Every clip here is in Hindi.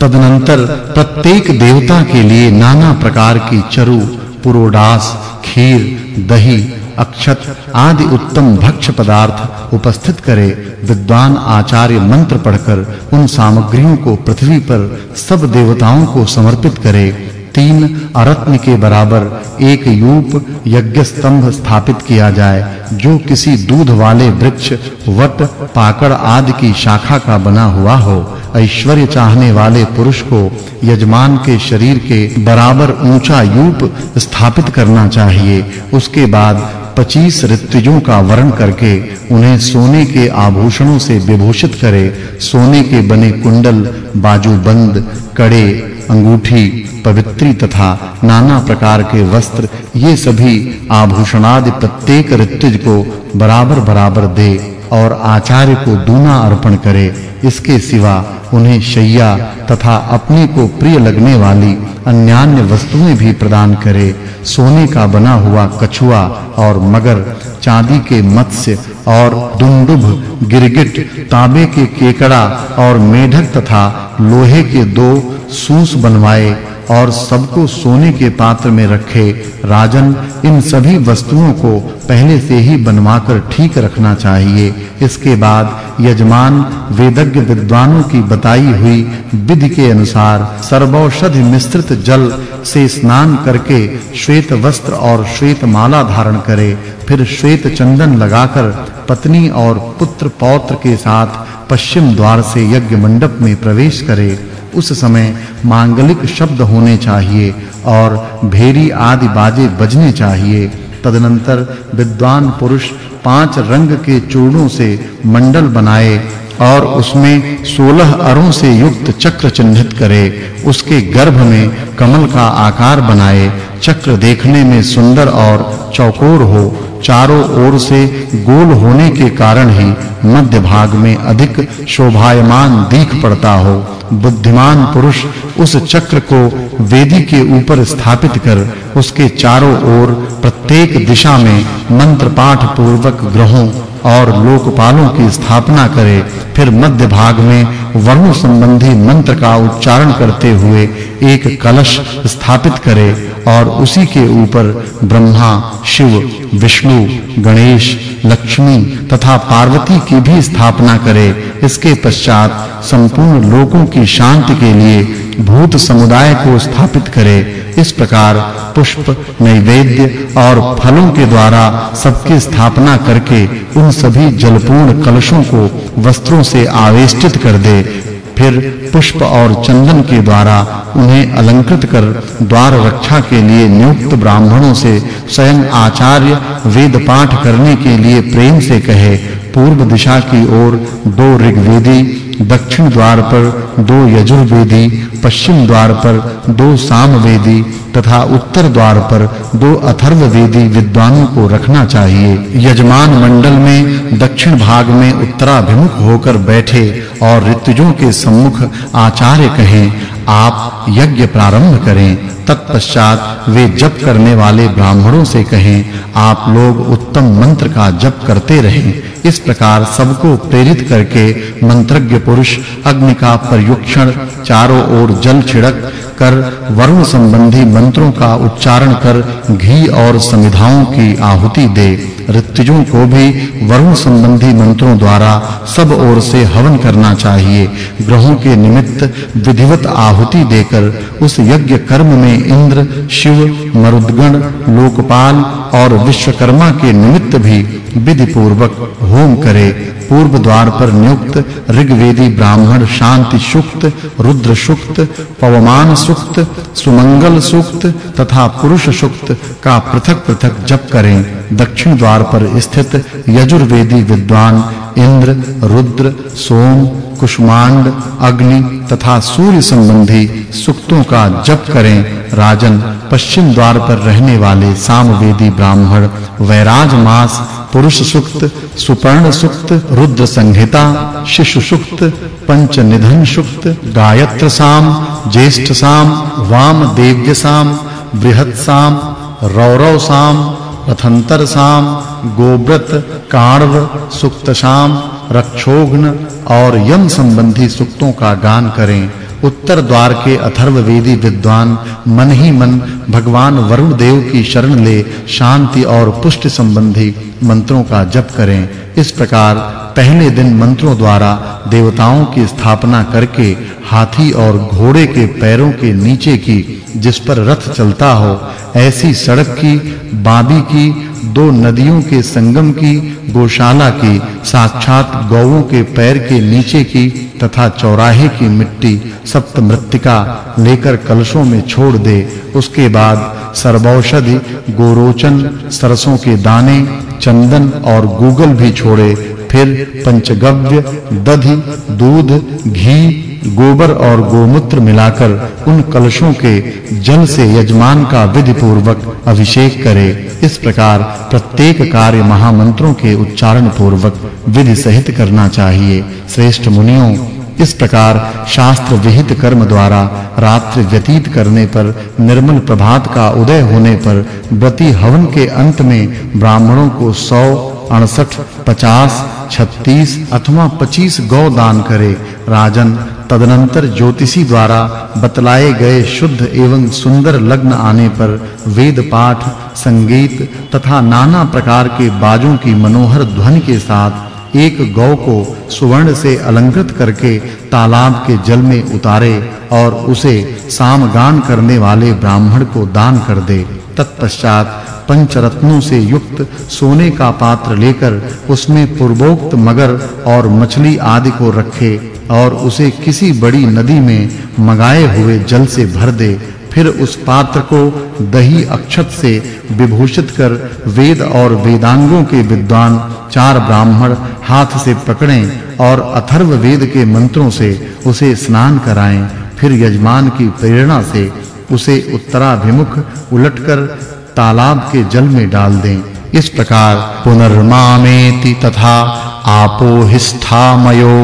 तदनंतर प्रत्येक देवता के लिए नाना प्रकार की चरु, पुरोडास, खीर, दही, अक्षत आदि उत्तम भक्ष पदार्थ उपस्थित करे, विद्वान आचार्य मंत्र पढ़कर उन सामग्रियों को पृथ्वी पर सब देवताओं को समर्पित करे। तीन अरत्न के बराबर एक यूप यज्ञ स्तंभ स्थापित किया जाए, जो किसी दूध वाले वृक्ष, वट, पाकड़ आदि की शाखा का बना हुआ हो। ऐश्वर्य चाहने वाले पुरुष को यजमान के शरीर के बराबर ऊँचा यूप स्थापित करना चाहिए। उसके बाद 25 ऋतुजों का वर्ण करके उन्हें सोने के आभूषणों से विभूषित करे। सोने के बने कुंडल, बाजूबंद, कड़े अंगूठी, पवित्री तथा नाना प्रकार के वस्त्र, ये सभी आभूषणादि प्रत्येक ऋतुज को बराबर बराबर दे। और आचार्य को दूना अर्पण करे, इसके सिवा उन्हें शैया तथा अपने को प्रिय लगने वाली अन्यान्य वस्तुएँ भी प्रदान करे। सोने का बना हुआ कछुआ और मगर, चांदी के मत्स्य और दुंदुभ गिरगिट, तांबे के केकड़ा और मेढक तथा लोहे के दो सूस बनवाए। और सबको सोने के पात्र में रखे राजन, इन सभी वस्तुओं को पहले से ही बनवाकर ठीक रखना चाहिए। इसके बाद यजमान वेदज्ञ विद्वानों की बताई हुई विधि के अनुसार सर्वौषधि मिश्रित जल से स्नान करके श्वेत वस्त्र और श्वेत माला धारण करे। फिर श्वेत चंदन लगाकर पत्नी और पुत्र पौत्र के साथ पश्चिम द्वार से यज्ञ मंडप में प्रवेश करे। उस समय मांगलिक शब्द होने चाहिए और भेरी आदि बाजे बजने चाहिए। तदनंतर विद्वान पुरुष पाँच रंग के चूड़ों से मंडल बनाए और उसमें सोलह अरों से युक्त चक्र चिन्हित करे। उसके गर्भ में कमल का आकार बनाए। चक्र देखने में सुंदर और चौकोर हो। चारों ओर से गोल होने के कारण ही मध्य भाग में अधिक शोभायमान दीख पड़ता हो। बुद्धिमान पुरुष उस चक्र को वेदी के ऊपर स्थापित कर उसके चारों ओर प्रत्येक दिशा में मंत्र पाठ पूर्वक ग्रहों और लोकपालों की स्थापना करे, फिर मध्य भाग में वर्ण संबंधी मंत्र का उच्चारण करते हुए एक कलश स्थापित करे और उसी के ऊपर ब्रह्मा, शिव, विष्णु, गणेश, लक्ष्मी तथा पार्वती की भी स्थापना करे। इसके पश्चात संपूर्ण लोकों की शांति के लिए भूत समुदाय को स्थापित करे। इस प्रकार पुष्प, नैवेद्य और फलों के द्वारा सबकी स्थापना करके उन सभी जलपूर्ण कलशों को वस्त्रों से आवेष्टित कर दे। फिर पुष्प और चंदन के द्वारा उन्हें अलंकृत कर द्वार रक्षा के लिए नियुक्त ब्राह्मणों से स्वयं आचार्य वेद पाठ करने के लिए प्रेम से कहे। पूर्व दिशा की ओर दो ऋग्वेदी, दक्षिण द्वार पर दो यजुर्वेदी, पश्चिम द्वार पर दो सामवेदी तथा उत्तर द्वार पर दो अथर्ववेदी विद्वानों को रखना चाहिए। यजमान मंडल में दक्षिण भाग में उत्तराभिमुख होकर बैठे और ऋतुजों के सम्मुख आचार्य कहें, आप यज्ञ प्रारंभ करें। तत्पश्चात वे जप करने वाले ब्राह्मणों से कहें, आप लोग उत्तम मंत्र का जप करते रहें। इस प्रकार सबको प्रेरित करके मंत्रज्ञ पुरुष अग्नि का प्रयुक्षण चारों ओर जल छिड़क कर वरुण संबंधी मंत्रों का उच्चारण कर घी और समिधाओं की आहुति दे। ऋतुजों को भी वरुण संबंधी मंत्रों द्वारा सब ओर से हवन करना चाहिए। ग्रहों के निमित्त विधिवत आहुति देकर उस यज्ञ कर्म में इंद्र, शिव, मरुद्गण, लोकपाल और विश्वकर्मा के निमित्त भी विधि पूर्वक होम करे। पूर्व द्वार पर नियुक्त ऋग्वेदी ब्राह्मण शांति सुक्त रुद्र सुक्त पवमान सुक्त, सुमंगल सुक्त तथा पुरुष सुक्त का पृथक-पृथक जप करें। दक्षिण द्वार पर स्थित यजुर्वेदी विद्वान इंद्र, रुद्र, सोम, कुष्मांड, अग्नि तथा सूर्य संबंधी सुक्तों का जप करें। राजन, पश्चिम द्वार पर रहने वाले सामवेदी ब्राह्मण, वैराज मास, पुरुष सुक्त, सुपर्ण सुक्त, रुद्र संहिता, शिशु सुक्त, पंच निधन सुक्त, गायत्र साम, ज्येष्ठ साम, वाम देव्य साम, बृहत साम, रौरव साम रथंतर साम गोव्रत काणव सुक्त शाम रक्षोघ्न और यम संबंधी सुक्तों का गान करें। उत्तर द्वार के अथर्ववेदी विद्वान मन ही मन भगवान वरुण देव की शरण ले शांति और पुष्टि संबंधी मंत्रों का जप करें। इस प्रकार पहले दिन मंत्रों द्वारा देवताओं की स्थापना करके हाथी और घोड़े के पैरों के नीचे की जिस पर रथ चलता हो, ऐसी सड़क की, बाबी की, दो नदियों के संगम की, गौशाला की, साक्षात गौओं के पैर के नीचे की तथा चौराहे की मिट्टी सप्त मृत्तिका लेकर कलशों में छोड़ दे। उसके बाद सर्वौषधि, गोरोचन, सरसों के दाने, चंदन और गूगल भी छोड़े। फिर पंचगव्य, दधि, दूध, घी, गोबर और गोमूत्र मिलाकर उन कलशों के जल से यजमान का विधि पूर्वक अभिषेक करे। इस प्रकार प्रत्येक कार्य महामंत्रों के उच्चारण पूर्वक विधि सहित करना चाहिए। श्रेष्ठ मुनियों, इस प्रकार शास्त्र विहित कर्म द्वारा रात्रि व्यतीत करने पर, निर्मल प्रभात का उदय होने पर, व्रती हवन के अंत में ब्राह्मणों को 100 68 50 36 अथवा 25 गौ दान करे। राजन तदनंतर ज्योतिषी द्वारा बतलाए गए शुद्ध एवं सुंदर लग्न आने पर वेद पाठ, संगीत तथा नाना प्रकार के बाजों की मनोहर ध्वनि के साथ एक गौ को सुवर्ण से अलंकृत करके तालाब के जल में उतारे और उसे सामगान करने वाले ब्राह्मण को दान कर दे। तत्पश्चात पंचरत्नों से युक्त सोने का पात्र लेकर उसमें पूर्वोक्त मगर और मछली आदि को रखे और उसे किसी बड़ी नदी में मगाए हुए जल से भर दे फिर उस पात्र को दही अक्षत से विभूषित कर वेद और वेदांगों के विद्वान चार ब्राह्मण हाथ से पकड़ें और अथर्व वेद के मंत्रों से उसे स्नान कराएँ। फिर यजमान की प्रेरणा से उसे उत्तराभिमुख उलटकर तालाब के जल में डाल दें। इस प्रकार पुनर्मामेति तथा आपोहिस्थामयो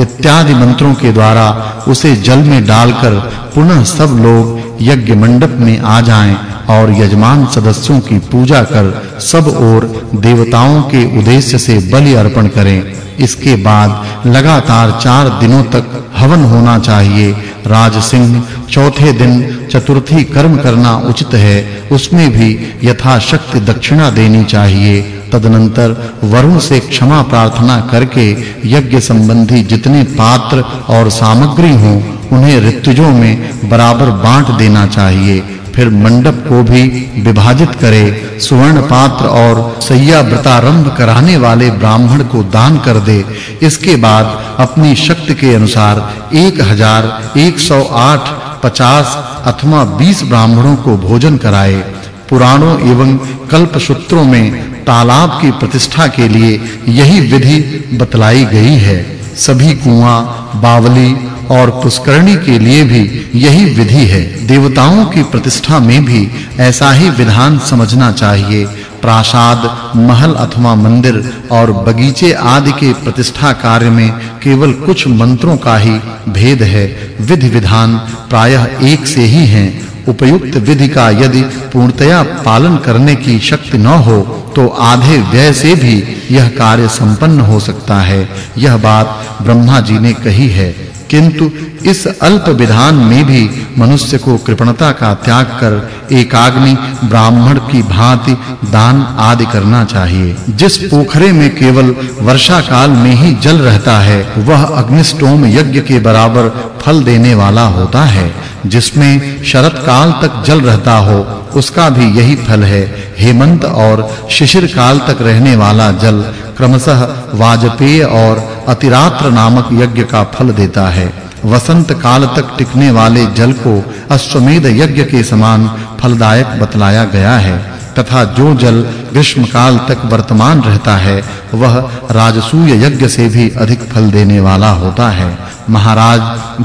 इत्यादि मंत्रों के द्वारा उसे जल में डालकर पुनः सब लोग यज्ञ मंडप में आ जाएँ और यजमान सदस्यों की पूजा कर सब ओर देवताओं के उद्देश्य से बलि अर्पण करें। इसके बाद लगातार चार दिनों तक हवन होना चाहिए। राज सिंह, चौथे दिन चतुर्थी कर्म करना उचित है, उसमें भी यथाशक्ति दक्षिणा देनी चाहिए। तदनंतर वरुण से क्षमा प्रार्थना करके यज्ञ संबंधी जितने पात्र और सामग्री हों, उन्हें ऋतुजों में बराबर बांट देना चाहिए। फिर मंडप को भी विभाजित करे सुवर्ण पात्र और सैया व्रतारंभ कराने वाले ब्राह्मण को दान कर दे। इसके बाद अपनी शक्ति के अनुसार 1000 108 50 अथवा 20 ब्राह्मणों को भोजन कराए। पुराणों एवं कल्प सूत्रों में तालाब की प्रतिष्ठा के लिए यही विधि बतलाई गई है। सभी कुआँ, बावली और पुष्करणी के लिए भी यही विधि है। देवताओं की प्रतिष्ठा में भी ऐसा ही विधान समझना चाहिए। प्रासाद, महल अथवा मंदिर और बगीचे आदि के प्रतिष्ठा कार्य में केवल कुछ मंत्रों का ही भेद है। विधि विधान प्रायः एक से ही हैं। उपयुक्त विधि का यदि पूर्णतया पालन करने की शक्ति न हो तो आधे व्यय से भी यह कार्य संपन्न हो सकता है। यह बात ब्रह्मा जी ने कही है। किंतु इस अल्प विधान में भी मनुष्य को कृपणता का त्याग कर एकाग्नि, ब्राह्मण की भांति दान आदि करना चाहिए। जिस पोखरे में केवल वर्षा काल में ही जल रहता है, वह अग्निस्टोम यज्ञ के बराबर फल देने वाला होता है। जिसमें शरत काल तक जल रहता हो, उसका भी यही फल है। हेमंत और शिशिर काल तक रहने वाला जल क्रमशः वाजपेय और अतिरात्र नामक यज्ञ का फल देता है। वसंत काल तक टिकने वाले जल को अश्वमेध यज्ञ के समान फलदायक बतलाया गया है, तथा जो जल ग्रीष्म काल तक वर्तमान रहता है, वह राजसूय यज्ञ से भी अधिक फल देने वाला होता है। महाराज,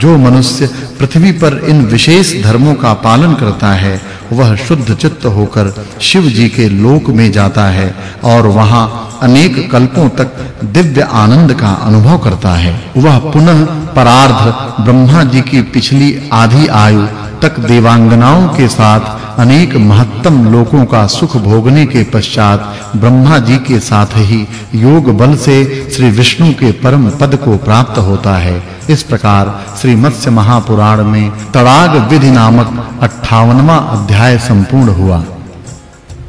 जो मनुष्य पृथ्वी पर इन विशेष धर्मों का पालन करता है, वह शुद्ध चित्त होकर शिव जी के लोक में जाता है और वहाँ अनेक कल्पों तक दिव्य आनंद का अनुभव करता है। वह पुनः परार्ध ब्रह्मा जी की पिछली आधी आयु तक देवांगनाओं के साथ अनेक महत्तम लोकों का सुख भोगने के पश्चात ब्रह्मा जी के साथ ही योग बल से श्री विष्णु के परम पद को प्राप्त होता है। इस प्रकार श्री मत्स्य महापुराण में तड़ाग विधि नामक 58वां अध्याय संपूर्ण हुआ।